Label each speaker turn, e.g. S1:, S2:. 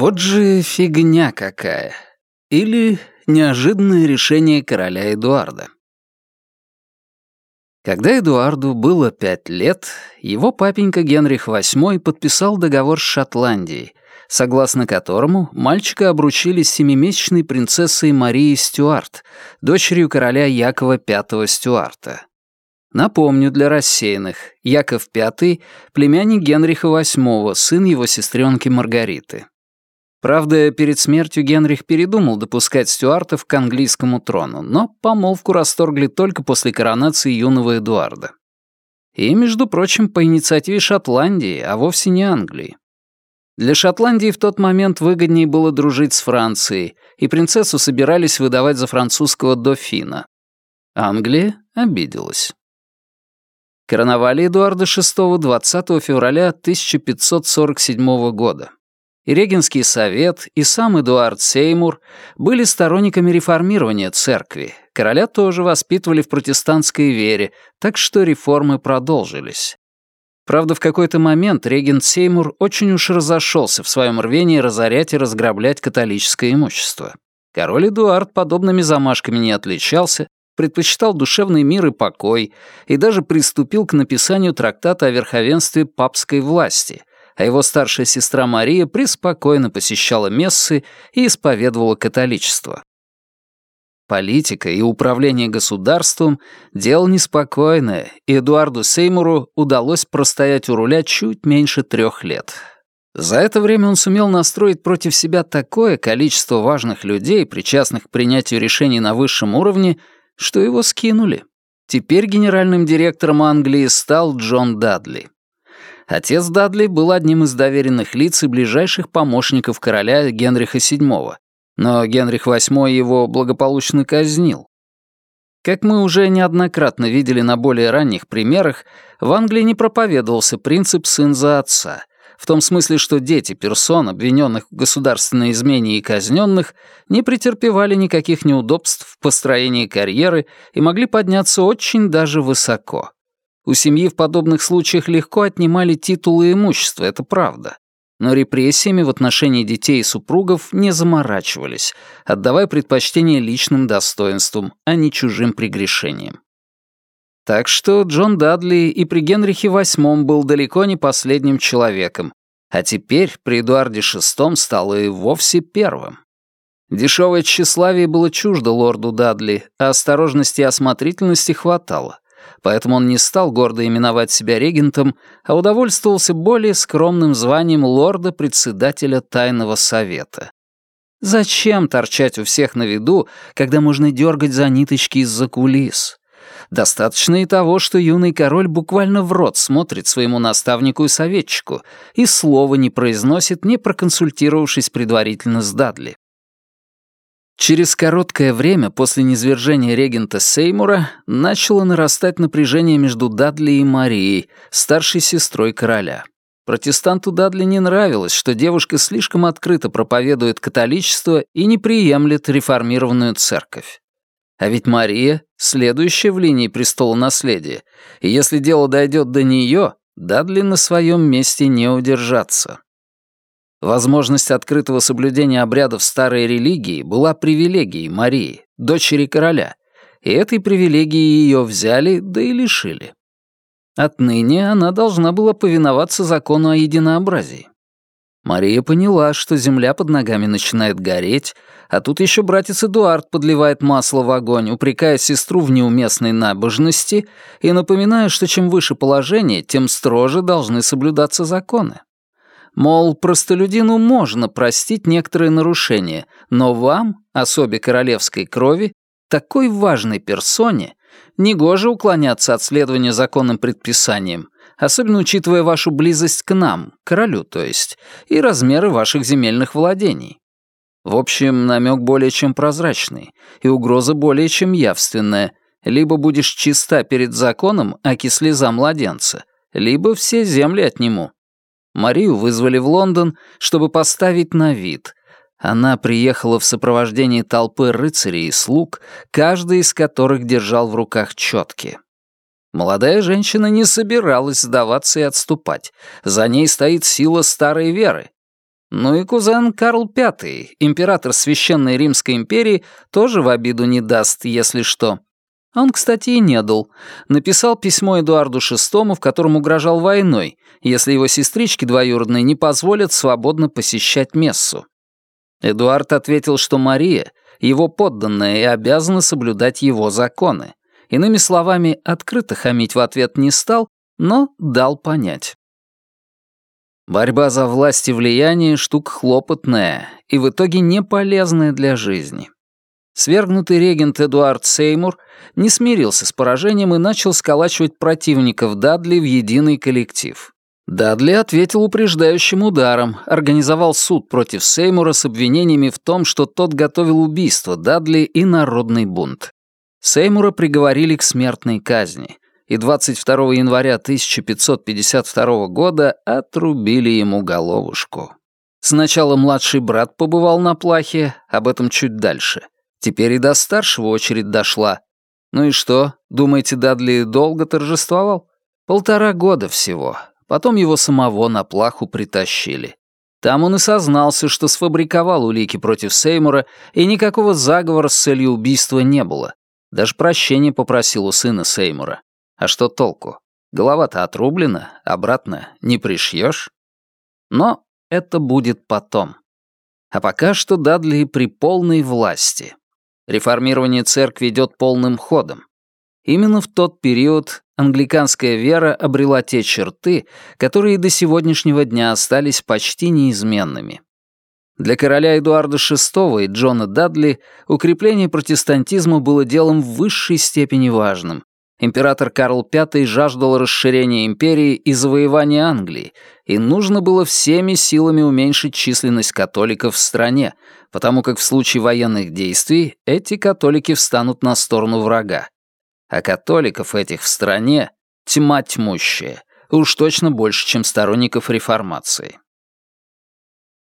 S1: Вот же фигня какая. Или неожиданное решение короля Эдуарда. Когда Эдуарду было пять лет, его папенька Генрих VIII подписал договор с Шотландией, согласно которому мальчика обручили с семимесячной принцессой Марией Стюарт, дочерью короля Якова V Стюарта. Напомню для рассеянных, Яков V — племянник Генриха VIII, сын его сестренки Маргариты. Правда, перед смертью Генрих передумал допускать стюартов к английскому трону, но помолвку расторгли только после коронации юного Эдуарда. И, между прочим, по инициативе Шотландии, а вовсе не Англии. Для Шотландии в тот момент выгоднее было дружить с Францией, и принцессу собирались выдавать за французского дофина. Англия обиделась. Короновали Эдуарда VI 20 февраля 1547 года и Регенский совет, и сам Эдуард Сеймур были сторонниками реформирования церкви. Короля тоже воспитывали в протестантской вере, так что реформы продолжились. Правда, в какой-то момент регент Сеймур очень уж разошелся в своем рвении разорять и разграблять католическое имущество. Король Эдуард подобными замашками не отличался, предпочитал душевный мир и покой и даже приступил к написанию трактата о верховенстве папской власти, а его старшая сестра Мария преспокойно посещала мессы и исповедовала католичество. Политика и управление государством — дело неспокойное, и Эдуарду Сеймуру удалось простоять у руля чуть меньше трех лет. За это время он сумел настроить против себя такое количество важных людей, причастных к принятию решений на высшем уровне, что его скинули. Теперь генеральным директором Англии стал Джон Дадли. Отец Дадли был одним из доверенных лиц и ближайших помощников короля Генриха VII, но Генрих VIII его благополучно казнил. Как мы уже неоднократно видели на более ранних примерах, в Англии не проповедовался принцип «сын за отца», в том смысле, что дети персон, обвиненных в государственной измене и казненных, не претерпевали никаких неудобств в построении карьеры и могли подняться очень даже высоко. У семьи в подобных случаях легко отнимали титулы и имущество, это правда. Но репрессиями в отношении детей и супругов не заморачивались, отдавая предпочтение личным достоинствам, а не чужим прегрешениям. Так что Джон Дадли и при Генрихе VIII был далеко не последним человеком, а теперь при Эдуарде VI стал и вовсе первым. Дешевое тщеславие было чуждо лорду Дадли, а осторожности и осмотрительности хватало — поэтому он не стал гордо именовать себя регентом, а удовольствовался более скромным званием лорда-председателя Тайного Совета. Зачем торчать у всех на виду, когда можно дергать за ниточки из-за кулис? Достаточно и того, что юный король буквально в рот смотрит своему наставнику и советчику и слова не произносит, не проконсультировавшись предварительно с Дадли. Через короткое время после низвержения регента Сеймура начало нарастать напряжение между Дадли и Марией, старшей сестрой короля. Протестанту Дадли не нравилось, что девушка слишком открыто проповедует католичество и не приемлет реформированную церковь. А ведь Мария — следующая в линии престола наследия, и если дело дойдет до нее, Дадли на своем месте не удержаться. Возможность открытого соблюдения обрядов старой религии была привилегией Марии, дочери короля, и этой привилегии ее взяли, да и лишили. Отныне она должна была повиноваться закону о единообразии. Мария поняла, что земля под ногами начинает гореть, а тут еще братец Эдуард подливает масло в огонь, упрекая сестру в неуместной набожности и напоминая, что чем выше положение, тем строже должны соблюдаться законы. Мол, простолюдину можно простить некоторые нарушения, но вам, особе королевской крови, такой важной персоне, негоже уклоняться от следования законным предписаниям, особенно учитывая вашу близость к нам, королю то есть, и размеры ваших земельных владений. В общем, намек более чем прозрачный, и угроза более чем явственная. Либо будешь чиста перед законом, аки слеза младенца, либо все земли отниму. Марию вызвали в Лондон, чтобы поставить на вид. Она приехала в сопровождении толпы рыцарей и слуг, каждый из которых держал в руках четки. Молодая женщина не собиралась сдаваться и отступать. За ней стоит сила старой веры. Ну и кузен Карл V, император Священной Римской империи, тоже в обиду не даст, если что. Он, кстати, и не дал. Написал письмо Эдуарду VI, в котором угрожал войной, если его сестрички двоюродные не позволят свободно посещать мессу. Эдуард ответил, что Мария — его подданная и обязана соблюдать его законы. Иными словами, открыто хамить в ответ не стал, но дал понять. Борьба за власть и влияние — штука хлопотная и в итоге не полезная для жизни. Свергнутый регент Эдуард Сеймур не смирился с поражением и начал сколачивать противников Дадли в единый коллектив. Дадли ответил упреждающим ударом, организовал суд против Сеймура с обвинениями в том, что тот готовил убийство Дадли и народный бунт. Сеймура приговорили к смертной казни — и 22 января 1552 года отрубили ему головушку. Сначала младший брат побывал на плахе, об этом чуть дальше. Теперь и до старшего очередь дошла. Ну и что, думаете, Дадли долго торжествовал? Полтора года всего. Потом его самого на плаху притащили. Там он и сознался, что сфабриковал улики против Сеймура, и никакого заговора с целью убийства не было. Даже прощения попросил у сына Сеймура. А что толку? Голова-то отрублена, обратно не пришьешь. Но это будет потом. А пока что Дадли при полной власти. Реформирование церкви идет полным ходом. Именно в тот период англиканская вера обрела те черты, которые до сегодняшнего дня остались почти неизменными. Для короля Эдуарда VI и Джона Дадли укрепление протестантизма было делом в высшей степени важным, Император Карл V жаждал расширения империи и завоевания Англии, и нужно было всеми силами уменьшить численность католиков в стране, потому как в случае военных действий эти католики встанут на сторону врага. А католиков этих в стране тьма тьмущая, уж точно больше, чем сторонников реформации.